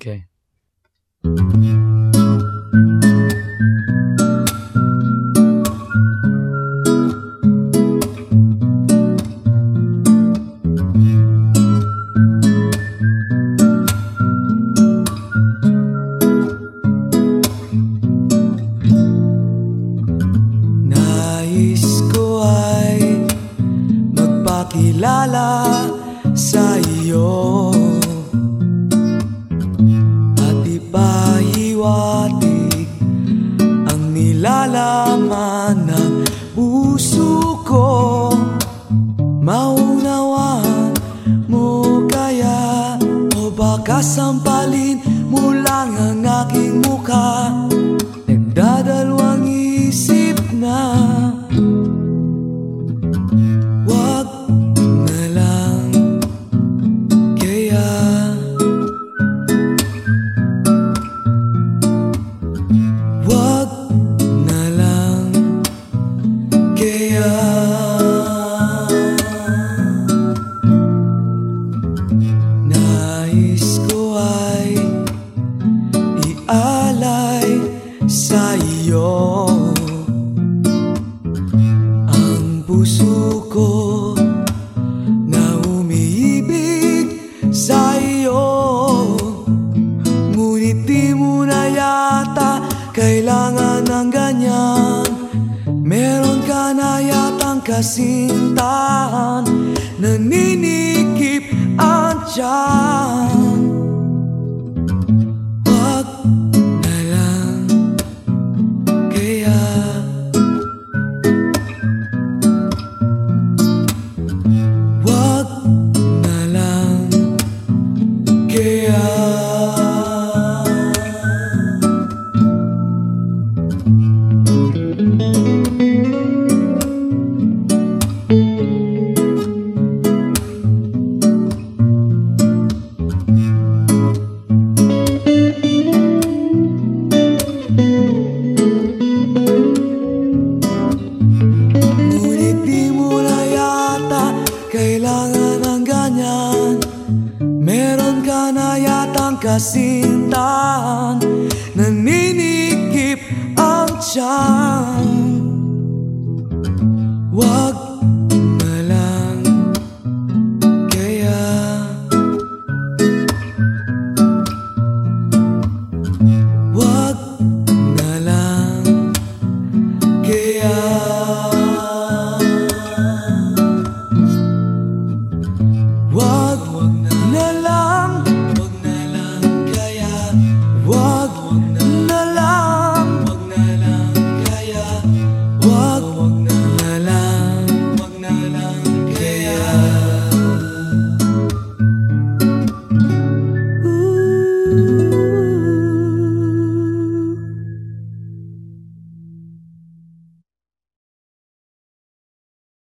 Okay. Magpakilala sa iyo ipahiwatig ang nilalaman ng puso ko. Maunawaan mo kaya o baka sampalin mo lang ang aking mukha sa iyo Ang puso ko na umiibig sa iyo Ngunit di mo na yata kailangan ng ganyan. Meron ka na yatang kasintahan Naninikip ang tiyan kaya kasintahan Naninikip ang tiyan. Wag